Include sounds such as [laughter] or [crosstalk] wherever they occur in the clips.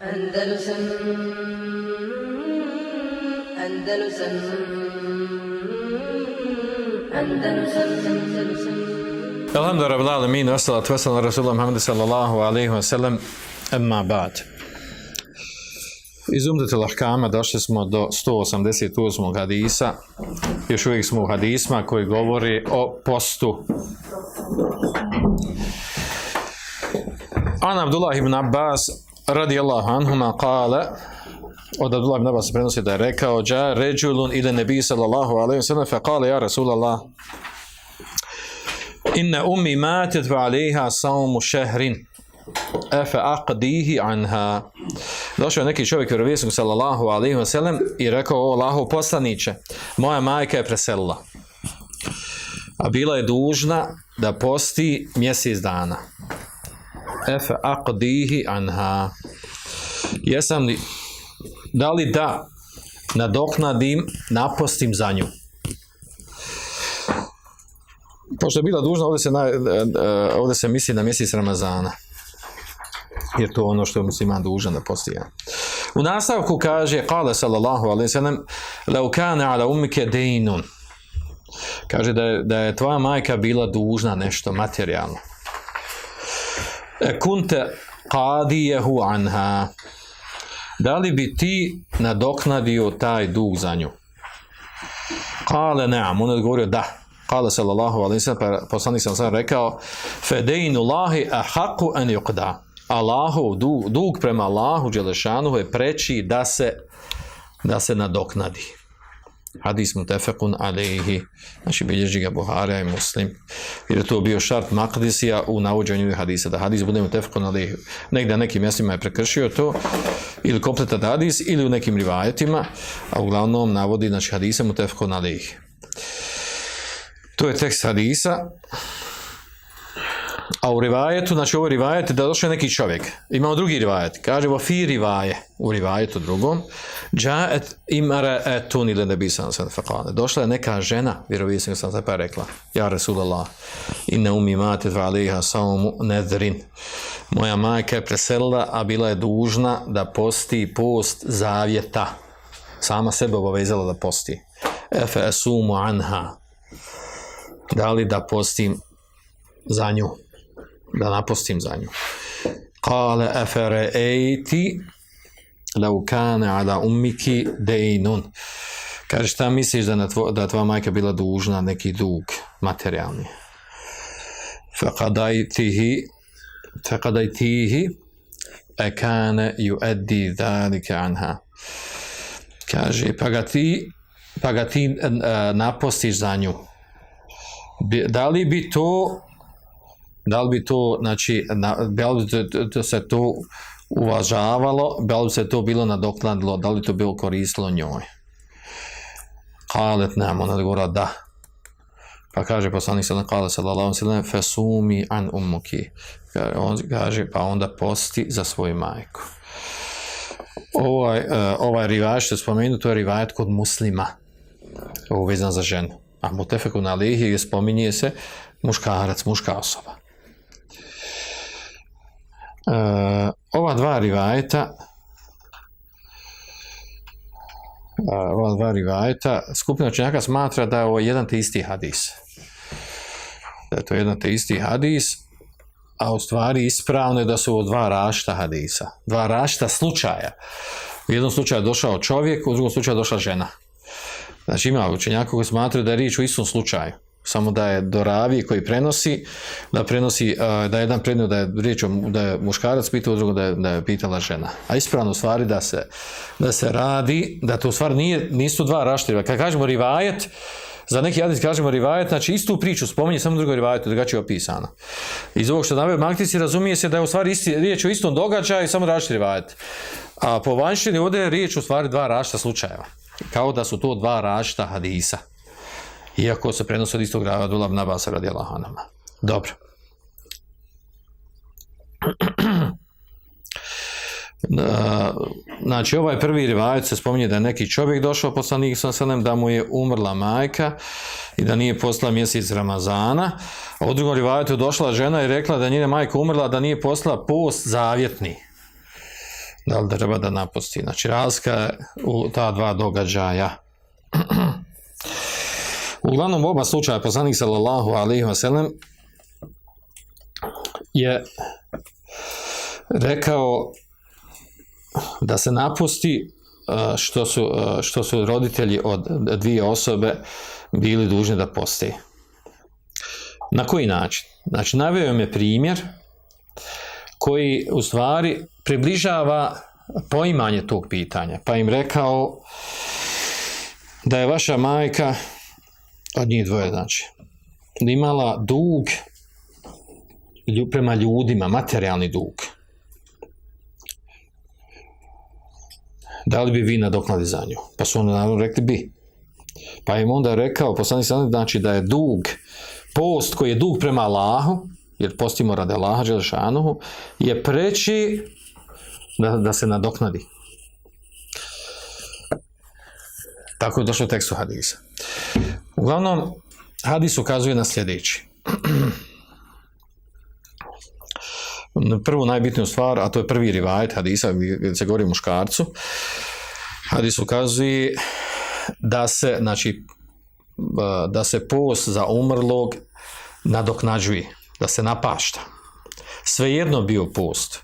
Andalusam Andalusam Andalusam Andalusam Alhamdu rabbil alamin, wassalatu wassalamu ala rasulillah Muhammad sallallahu alaihi wa sallam, amma ba'd. Iz Umdetul Ahkama došli smo do 188. hadisa. Još uvijek smo u hadisma koji govori o postu. An Abdullah ibn Abbas radijallahu anhuma kale od Abdullah ibn Abbas prenosi da je rekao Ja ređulun ila nebi sallallahu alaihi wa sallam fa kale ja Rasulallah Inna ummi matet va alaiha saumu šehrin efe aqdihi anha. Došao je neki čovjek vjerovjesnik sallallahu alaihi wa sallam i rekao o Allahu poslaniće, moja majka je preselila. A bila je dužna da posti mjesec dana. Efe aqdihi anha. Jesam li, da li da nadoknadim, napostim za nju? Pošto je bila dužna, ovdje se, na, ovdje se misli na mjesec Ramazana. Jer to ono što je musliman dužan da postija. U nastavku kaže, kale sallallahu alaihi sallam, lau kane ala umike dejnun. Kaže da je, da je tvoja majka bila dužna nešto materijalno. Kunte qadijehu anha. Da li bi ti nadoknadio taj dug za nju? Kale neam, on je odgovorio da. Kale sallallahu alaihi sallam, pa poslanik sam sam rekao, fedejnu lahi ahaku an yuqda. Allahov dug, dug prema Allahu Đelešanu je preći da se da se nadoknadi. Hadis mu tefekun alejhi, znači bilježi ga Buharija i Muslim, jer je to bio šart Makdisija u navođenju hadisa, da hadis bude mu tefekun alejhi. Negdje na nekim mjestima je prekršio to, ili kompletan hadis, ili u nekim rivajetima, a uglavnom navodi, znači hadisa mu tefekun alejhi. To je tekst hadisa, a u rivajetu, znači ovo je rivajet da došao neki čovjek. Imamo drugi rivajet. Kaže vo fi rivaje, u rivajetu drugom, džaet imara etun ili nebi sam sam. Došla je neka žena, vjerovisnik sam se pa rekla, ja Rasulallah, inne umi mate dva aliha nedrin. Moja majka je preselila, a bila je dužna da posti post zavjeta. Sama sebe obavezala da posti. Efe esumu anha. Da li da postim za nju? Da napostim za nju. Kale efere ejti lau kane ala ummiki dejnun. Kaže, šta misliš da, tvo, da tvoja majka bila dužna neki dug materijalni? Fekadajtihi fekadajtihi e kane ju eddi dhalike anha. Kaže, pa ga ti, pa ga ti uh, napostiš za nju. Da li bi to da li bi to, znači, na, da li bi se to uvažavalo, da li se to bilo nadoknadilo, da li to bilo koristilo njoj. Kalet nam, ona odgovora da. Pa kaže poslanik sallam, kale sallallahu sallam, fesumi an umuki. On kaže, pa onda posti za svoju majku. Ovaj, uh, ovaj rivaj što je spomenu, to je rivajet kod muslima. Ovo za ženu. A mutefeku na lihi spominje se muškarac, muška osoba. Uh, ova dva rivajeta uh, ova dva rivajeta skupina učenjaka smatra da je ovo jedan te isti hadis. Da je to jedan te isti hadis a u stvari ispravno je da su ovo dva rašta hadisa dva rašta slučaja. U jednom slučaju došao čovjek u drugom slučaju došla žena. Znači ima učenjaka koji smatraju da je riječ u istom slučaju samo da je do koji prenosi, da prenosi, da je jedan prednio da je riječ da je muškarac pitao, drugo da je, da je pitala žena. A ispravno stvari da se, da se radi, da to u stvari nije, nisu dva raštriva. Kad kažemo rivajet, za neki hadis kažemo rivajet, znači istu priču, spominje samo drugo rivajetu, drugačije opisano. Iz ovog što naveo Maktisi razumije se da je u stvari isti, riječ o istom događaju, samo raštri rivajet. A po vanštini ovdje je riječ u stvari dva rašta slučajeva. Kao da su to dva rašta hadisa iako se prenose od istog grada Dulab na Basa radi Allahanama. Dobro. [clears throat] Znači, ovaj prvi rivajac se spominje da je neki čovjek došao poslanik sa selem, da mu je umrla majka i da nije poslala mjesec Ramazana. A u drugom rivajetu došla žena i rekla da njena majka umrla, da nije poslala post zavjetni. Da li treba da napusti? Znači, razlika je u ta dva događaja. [clears throat] Uglavnom, u oba slučaja, poslanik sallallahu alaihi wa sallam je rekao da se napusti uh, što su, uh, što su roditelji od dvije osobe bili dužni da postoji. Na koji način? Znači, naveo je primjer koji u stvari približava poimanje tog pitanja. Pa im rekao da je vaša majka od njih dvoje, znači, imala dug prema ljudima, materijalni dug. Da li bi vi nadoknali za nju? Pa su onda naravno rekli bi. Pa im onda rekao, poslanik sam znači da je dug, post koji je dug prema Allahu, jer postimo radi Allaha Đelešanuhu, je preći da, da se nadoknadi. Tako je došlo u tekstu hadisa. Uglavnom, hadis ukazuje na sljedeći. [clears throat] Prvu najbitniju stvar, a to je prvi rivajet hadisa, gdje se govori muškarcu, hadis ukazuje da se, znači, da se post za umrlog nadoknađuje, da se napašta. Svejedno bio post.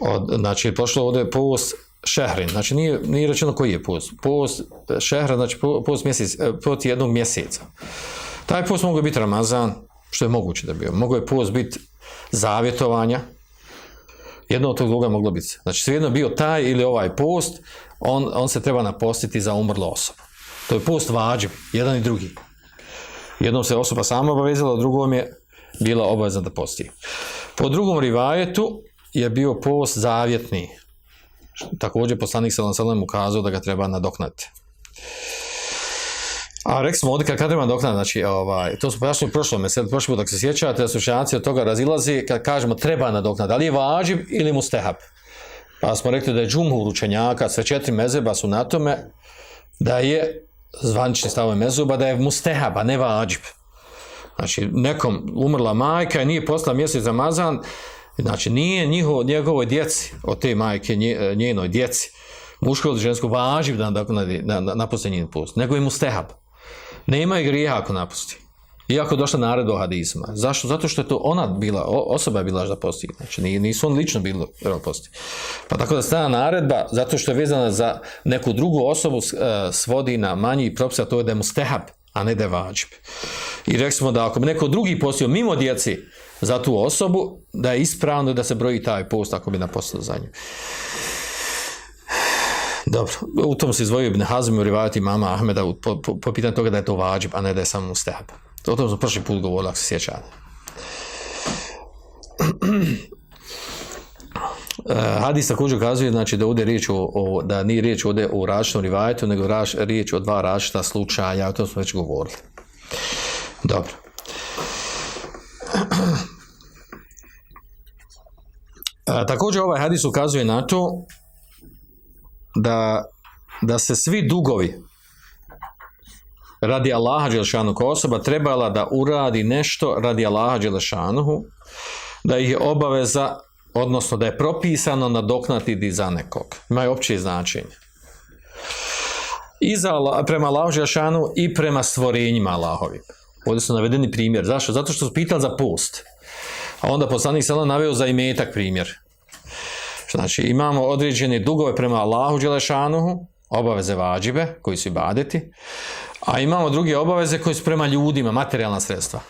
Od, znači, pošlo ovdje post šehrin, znači nije, nije rečeno koji je post. Post šehra, znači post, mjesec, post jednog mjeseca. Taj post mogu biti Ramazan, što je moguće da bio. Mogu je post biti zavjetovanja, jedno od tog druga moglo biti. Znači, svejedno bio taj ili ovaj post, on, on se treba napostiti za umrlo osobu. To je post vađib, jedan i drugi. Jednom se osoba sama obavezala, drugom je bila obavezna da posti. Po drugom rivajetu je bio post zavjetni. Također poslanik sallam ukazao da ga treba nadoknati. A rekli smo ovdje kad, treba nadoknati, znači, ovaj, to smo pojašnjali u prošlom meselu, prošli put, ako se sjećate, da su od toga razilazi, kad kažemo treba nadoknati, da li je vađib ili mustehab. Pa smo rekli da je džumhur učenjaka, sve četiri mezeba su na tome, da je zvanični stavove mezuba, da je mustehab, a ne vađib. Znači, nekom umrla majka i nije posla mjesec Ramazan, znači nije njihovo, njegovoj djeci, od te majke, nje, njenoj djeci, muško ili žensko, važiv da, napusti njen post, nego je mustehab. Nema je grijeha ako napusti. Iako je došla naredba o hadisma. Zašto? Zato što je to ona bila, osoba je bila da posti. Znači nisu on lično bilo da posti. Pa tako da stana naredba, zato što je vezana za neku drugu osobu, svodi na manji propis, a to je da je mustehab, a ne da je. I rekli smo da ako bi neko drugi postio mimo djeci za tu osobu, da je ispravno da se broji taj post ako bi napostio za nju. Dobro, u tom se izvojio Ibn Hazm u rivajati mama Ahmeda po, po, po pitanju toga da je to vađib, a ne da je samo mustehab. O tom smo prošli put govorili, ako se sjećate. [clears throat] Hadis također ukazuje znači, da ovdje riječ o, o, da nije riječ ovdje o različitom rivajetu, nego riječ o dva različita slučaja, o tom smo već govorili. Dobro. [clears throat] A, također ovaj hadis ukazuje na to da, da se svi dugovi radi Allaha Đelešanu kao osoba trebala da uradi nešto radi Allaha Đelešanuhu, da ih je obaveza, odnosno da je propisano nadoknatiti za nekog. Imaju opće značenje. I za, prema Allahu Đelešanu i prema stvorenjima Allahovim. Ovdje su navedeni primjer. Zašto? Zato što su pitali za post. A onda poslanik sada naveo za imetak primjer. Znači, imamo određene dugove prema Allahu Đelešanuhu, obaveze vađibe, koji su ibadeti, a imamo druge obaveze koje su prema ljudima, materijalna sredstva.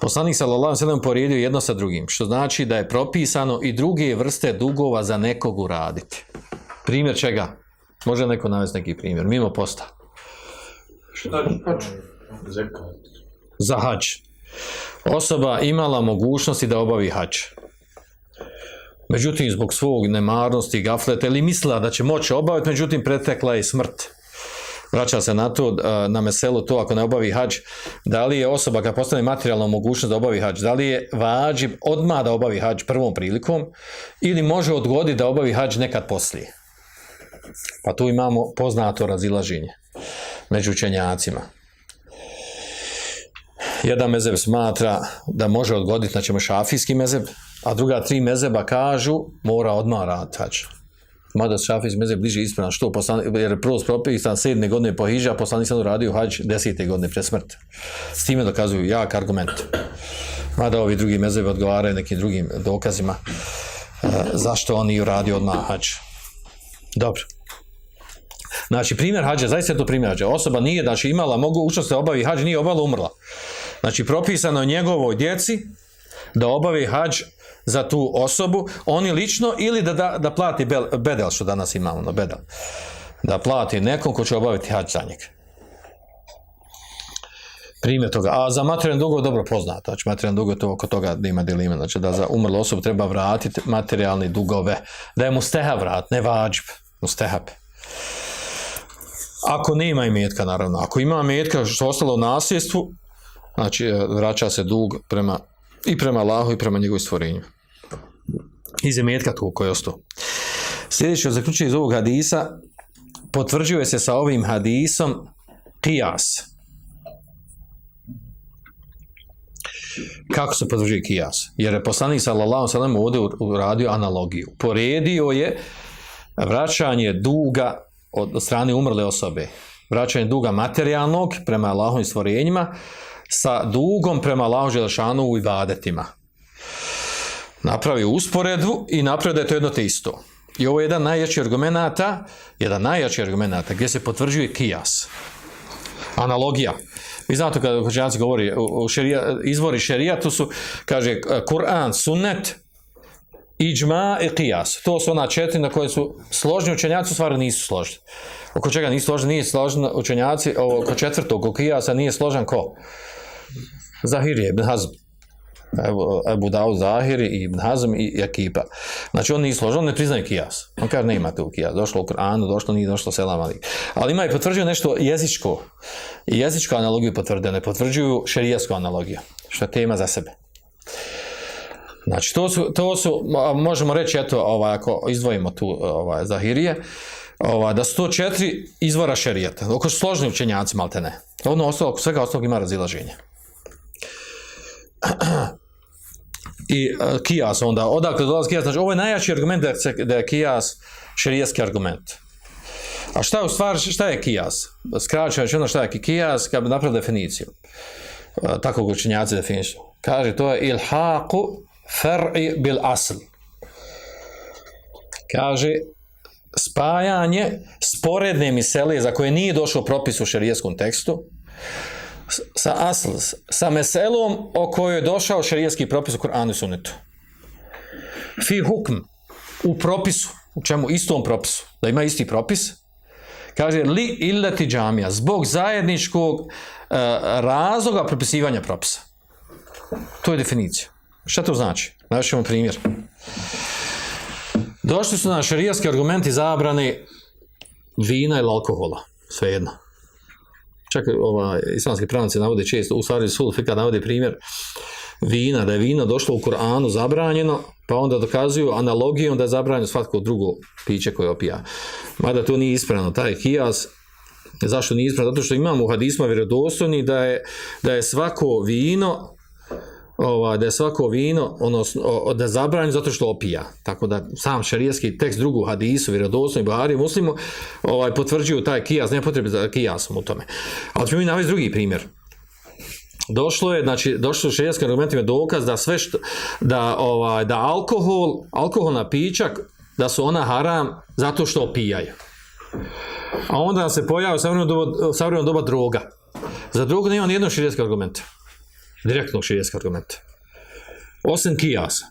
Poslanik sallallahu sallam poredio jedno sa drugim, što znači da je propisano i druge vrste dugova za nekog uraditi. Primjer čega? Može neko navesti neki primjer, mimo posta. Za hađ. Osoba imala mogućnosti da obavi hađ. Međutim, zbog svog nemarnosti, gafleta ili mislila da će moći obaviti, međutim, pretekla je smrt. Vraća se na to, na meselu to, ako ne obavi hađ, da li je osoba kad postane materijalna mogućnost da obavi hađ, da li je vađib odmah da obavi hađ prvom prilikom ili može odgoditi da obavi hađ nekad poslije. Pa tu imamo poznato razilaženje među učenjacima. Jedan mezeb smatra da može odgoditi, znači šafijski mezeb, a druga tri mezeba kažu mora odmah raditi hađ. Mada šafijski mezeb bliže ispravan što poslan, jer je prvo propisan sedme godine po hiđa, poslanik sam uradio hađ desete godine pre smrti. S time dokazuju jak argument. Mada ovi drugi mezebi odgovaraju nekim drugim dokazima e, zašto oni uradio odmah hađ. Dobro. Znači, primjer hađa, zaista je to primjer hađa. Osoba nije, znači imala mogućnost da obavi hađ, nije obala, umrla. Znači, propisano je njegovoj djeci da obavi hađ za tu osobu, oni lično ili da, da, da plati bel, bedel, što danas imamo, no bedel. Da plati nekom ko će obaviti hađ za njega. Primjer toga. A za materijalni dug je dobro poznato. Znači, materijalni dug je to oko toga da ima dilime. Znači, da za umrlu osobu treba vratiti materijalni dugove. Da je mu steha vrat, ne vađb. Mu stehab. Ako nema imetka, naravno. Ako ima imetka što ostalo u nasljedstvu, znači e, vraća se dug prema, i prema Allahu i prema njegovoj stvorenju. Iz imetka tu koji je ostao. Sljedeće zaključuje iz ovog hadisa, potvrđuje se sa ovim hadisom kijas. Kako se potvrđuje kijas? Jer je poslanik sallallahu sallam ovdje uradio analogiju. Poredio je vraćanje duga od strane umrle osobe, vraćanje duga materijalnog prema Allahovim stvorenjima sa dugom prema Allahu Želešanu u ibadetima. Napravio usporedbu i napravio da je to jedno te isto. I ovo je jedan najjači argumenata, jedan najjači argumenata gdje se potvrđuje kijas. Analogija. Vi znate kada učenjaci govori, u šerija, izvori šerija, to su, kaže, Kur'an, sunnet, iđma i kijas. To su ona četiri na koje su složni učenjaci, u stvari nisu složni. Oko čega nisu složni, nije složni učenjaci, oko četvrtog, oko kijasa nije složan ko? Zahirije, Ibn Hazm. Ebu, Ebu Dao Zahiri i Ibn Hazm i ekipa. Znači on nije složen, ne priznaje kijas. On kaže ne ima tu kijas. Došlo u Koranu, došlo nije, došlo selam ali. Ali ima i potvrđuju nešto jezičko. I jezičku analogiju potvrde, ne potvrđuju šerijasku analogiju. Što je tema za sebe. Znači, to su, to su možemo reći, eto, ovaj, ako izdvojimo tu ovaj, Zahirije, ovaj, da su to četiri izvora šerijata. Oko složni učenjaci, malte ne. Ono ostalo, svega ostalog ima razilaženje. I uh, kijas onda, odakle dolazi kijas, znači ovo je najjači argument da da je kijas šerijetski argument. A šta je u stvari, šta je kijas? Skraćeno ono šta je kijas, kad bi napravio definiciju. Uh, tako ga. Kaže, to je ilhaku far'i bil asl. Kaže, spajanje sporedne misele za koje nije došao propis u šerijetskom tekstu, sa asl, sa meselom o kojoj je došao šerijetski propis u Kur'anu i Sunnetu. Fi hukm, u propisu, u čemu istom propisu, da ima isti propis, kaže li illeti džamija, zbog zajedničkog uh, razloga propisivanja propisa. To je definicija. Šta to znači? Naćemo primjer. Došli su na šarijaski argumenti zabrane vina ili alkohola. Svejedno. Čak ova, islamski pravnici navode često, u stvari sud fika navode primjer vina, da je vino došlo u Koranu zabranjeno, pa onda dokazuju analogijom da je zabranjeno svatko drugo piće koje opija. Mada to nije ispravno, taj kijas, zašto nije ispravno? Zato što imamo u hadisma vjerodostojni da je, da je svako vino ovaj, da je svako vino odnosno, da je zabranjeno zato što opija. Tako da sam šarijski tekst drugu hadisu, vjerodostojni Buhari, muslimu, ovaj, potvrđuju taj kijas, ne potrebe za kijasom u tome. Ali ćemo mi navesti drugi primjer. Došlo je, znači, došlo u šarijskim argumentima dokaz da sve što, da, ovaj, da alkohol, alkoholna pića, da su ona haram zato što opijaju. A onda se pojavio savremeno doba, doba droga. Za drogu nema nijednog šarijskog argumenta direktnog širijeskog argumenta. Osim kijasa.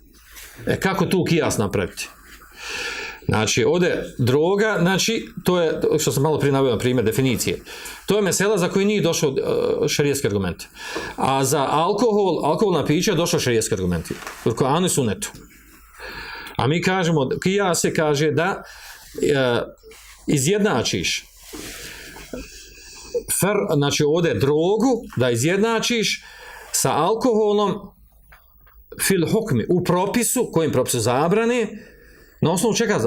E kako tu kijas napraviti? Znači, ovdje droga, znači, to je, što sam malo prije navio na primjer definicije, to je mesela za koji nije došao uh, šarijeski argument. A za alkohol, alkoholna pića je došao šarijeski argument. U Koranu i Sunetu. A mi kažemo, kija se kaže da uh, izjednačiš fer, znači ovdje drogu, da izjednačiš sa alkoholom fil hukmi, u propisu, kojim propisu zabrane, na osnovu čega,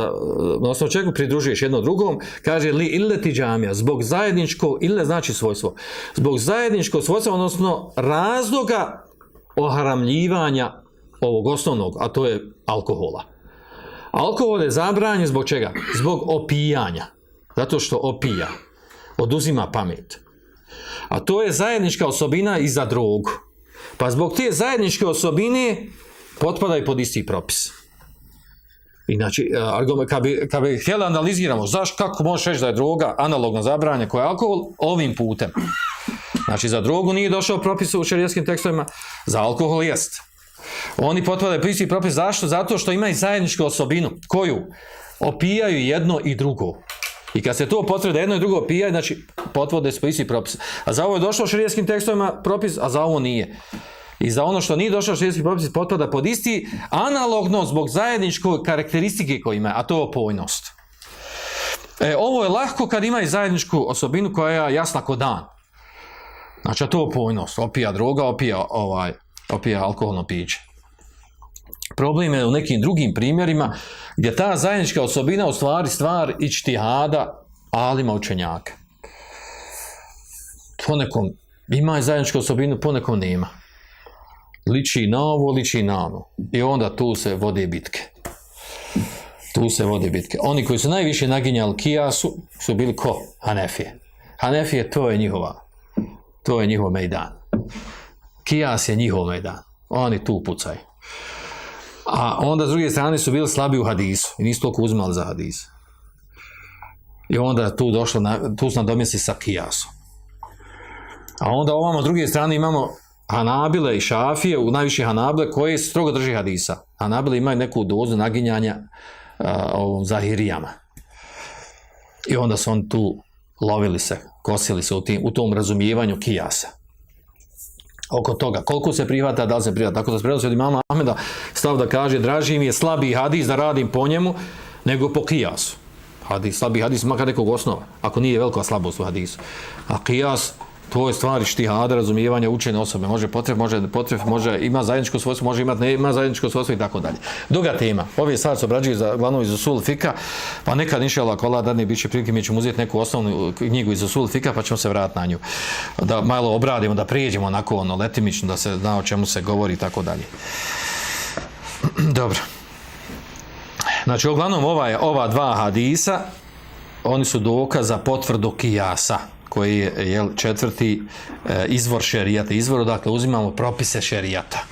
na osnovu čega pridružuješ jedno drugom, kaže li illeti džamija, zbog zajedničkog, ili ne znači svojstvo, zbog zajedničkog svojstva, odnosno razloga oharamljivanja ovog osnovnog, a to je alkohola. Alkohol je zabranjen zbog čega? Zbog opijanja. Zato što opija. Oduzima pamet. A to je zajednička osobina i za drogu. Pa zbog te zajedničke osobine potpadaju pod isti propis. Inači, kad bi, kad htjeli analiziramo, zašto, kako možeš reći da je droga analogno zabranjena koja je alkohol, ovim putem. Znači, za drogu nije došao propis u šerijskim tekstovima, za alkohol jest. Oni potpadaju isti propis, zašto? Zato što imaju zajedničku osobinu, koju opijaju jedno i drugo. I kad se to potvrde jedno i drugo opijaju, znači potvode su isti propis. A za ovo je došlo u šerijskim tekstovima propis, a za ovo nije. I za ono što nije došao širijetski propis potpada pod isti, analogno zbog zajedničkoj karakteristike koje ima, a to je opojnost. E, ovo je lahko kad ima i zajedničku osobinu koja je jasna kod dan. Znači, a to je opojnost. Opija droga, opija, ovaj, opija alkoholno piće. Problem je u nekim drugim primjerima gdje ta zajednička osobina u stvari stvar ičtihada alima učenjaka. Ponekom ima i zajedničku osobinu, ponekom nema liči na ovo, liči na ono. I onda tu se vode bitke. Tu se vode bitke. Oni koji su najviše naginjali kijasu su bili ko? Hanefije. Hanefije to je njihova. To je njihov mejdan. Kijas je njihov mejdan. Oni tu pucaju. A onda s druge strane su bili slabi u hadisu. I nisu toliko uzmali za hadis. I onda tu došlo, na, tu su nadomjesi sa kijasom. A onda ovamo s druge strane imamo Hanabile i Šafije, u najviše Hanabile, koji strogo drži hadisa. Hanabile imaju neku dozu naginjanja ovom zahirijama. I onda su on tu lovili se, kosili se u, tim, u tom razumijevanju kijasa. Oko toga, koliko se prihvata, da li se prihvata. Tako da se prihvata od imama Ahmeda stav da kaže, draži mi je slabi hadis da radim po njemu, nego po kijasu. Hadis, slabi hadis makar nekog osnova, ako nije velika slabost u hadisu. A kijas, to je stvari štihada, razumijevanja učene osobe, može potreb, može potreb, može ima zajedničko svojstvo, može imati ne ima zajedničko svojstvo i tako dalje. Druga tema. Ove stvari se obrađuju za glavno iz usul fika, pa nekad inšala kola da ne biće prilike mi ćemo uzeti neku osnovnu knjigu iz usul fika, pa ćemo se vratiti na nju. Da malo obradimo, da prijeđemo onako ono letimično, da se zna o čemu se govori i tako dalje. [clears throat] Dobro. Znači, uglavnom, ovaj, ova dva hadisa, oni su dokaz za potvrdu kijasa koji je jel, četvrti e, izvor šerijata. Izvor, dakle, uzimamo propise šerijata.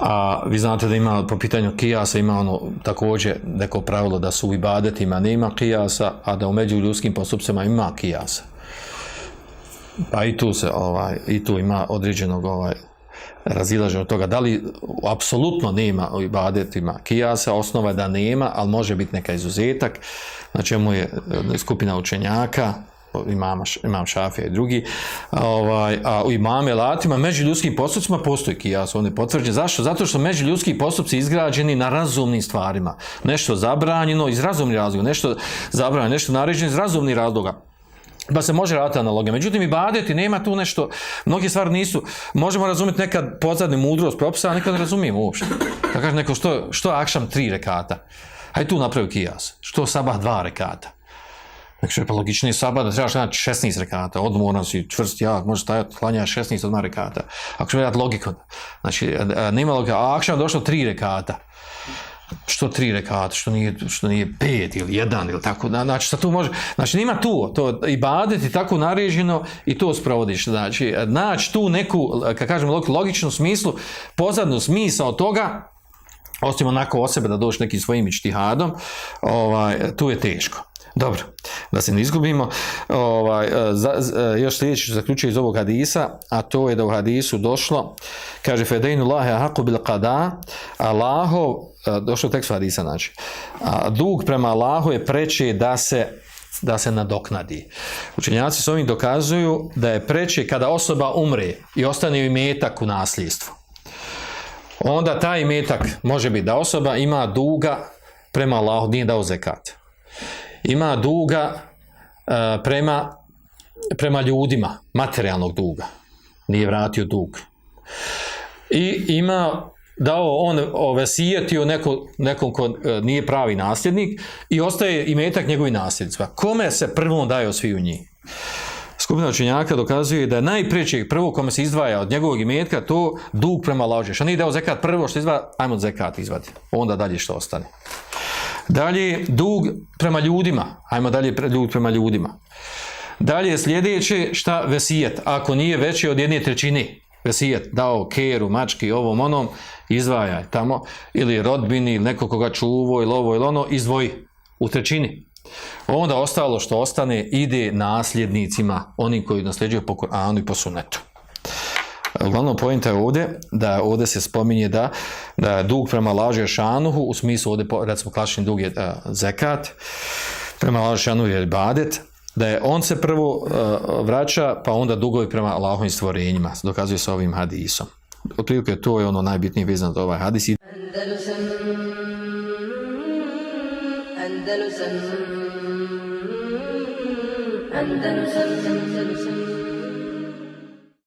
A vi znate da ima po pitanju kijasa ima ono također neko pravilo da su u ibadetima nema kijasa, a da u među ljudskim postupcima ima kijasa. Pa i tu se ovaj i tu ima određenog ovaj razilaže od toga da li apsolutno nema u ibadetima kijasa, osnova je da nema, ali može biti neka izuzetak na čemu je e, skupina učenjaka, imam, imam šafija i drugi, a, ovaj, a u imame latima, među ljudskim postupcima postoji kijas, on je potvrđen. Zašto? Zato što među ljudski postupci izgrađeni na razumnim stvarima. Nešto zabranjeno iz razumnih razloga, nešto zabranjeno, nešto naređeno iz razumnih razloga. Pa se može raditi analogija. Međutim, i badeti, nema tu nešto, mnogi stvari nisu, možemo razumjeti nekad pozadnju mudrost propisa, a nekad ne razumijemo uopšte. Da kaže neko, što, što akšam tri rekata? Hajde tu napravi kijas. Što sabah dva rekata? Znači, pa logičnije sabah da trebaš gledati 16 rekata. Odmoran si, čvrst, ja, može stajati, klanja 16 odmah rekata. Ako ćemo gledati logiku, znači, nema logika, a akšam došlo tri rekata. Što tri rekata, što nije, što nije pet ili jedan ili tako. Znači, sad tu može, znači, nema tu, to i badeti tako nareženo i to sprovodiš. Znači, naći tu neku, kad kažem logičnu smislu, pozadnu smisla od toga, osim onako o sebe da dođeš nekim svojim ištihadom, ovaj, tu je teško. Dobro, da se ne izgubimo. Ovaj, za, za, još sljedeći zaključuje iz ovog hadisa, a to je da u hadisu došlo, kaže Fedejnu lahe haku bil qada, Allahov, došlo tekst hadisa, znači, a, dug prema Allahu je preći da se da se nadoknadi. Učenjaci s ovim dokazuju da je preće kada osoba umre i ostane imetak u nasljedstvu onda taj imetak može biti da osoba ima duga prema Allahu, nije dao zekat. Ima duga uh, prema, prema ljudima, materijalnog duga. Nije vratio dug. I ima dao on ovesijetio neko, nekom ko uh, nije pravi nasljednik i ostaje imetak njegovi nasljednicima. Kome se prvom daje od svi u njih? skupina učenjaka dokazuje da je prvo kome se izdvaja od njegovog imetka to dug prema laži. Što nije dao zekat prvo što izdvaja, ajmo zekat izvadi. Onda dalje što ostane. Dalje, dug prema ljudima. Ajmo dalje, dug prema ljudima. Dalje, sljedeće, šta vesijet. Ako nije veći od jedne trećine, vesijet, dao keru, mački, ovom, onom, izdvajaj tamo, ili rodbini, ili neko koga čuvo, ili ovo, ili ono, izdvoji u trećini. Onda ostalo što ostane ide nasljednicima, oni koji nasljeđuju po Koranu i po sunetu. Uglavnom, pojenta je ovdje, da ovdje se spominje da, da dug prema laži šanuhu, u smislu ovdje, recimo, klasični dug je a, zekat, prema laži šanuhu je badet, da je on se prvo a, vraća, pa onda dugovi prema Allahovim stvorenjima, dokazuje se ovim hadisom. Otprilike to je ono najbitnije vezano za ovaj hadis Andalusam Andalusam Andalusam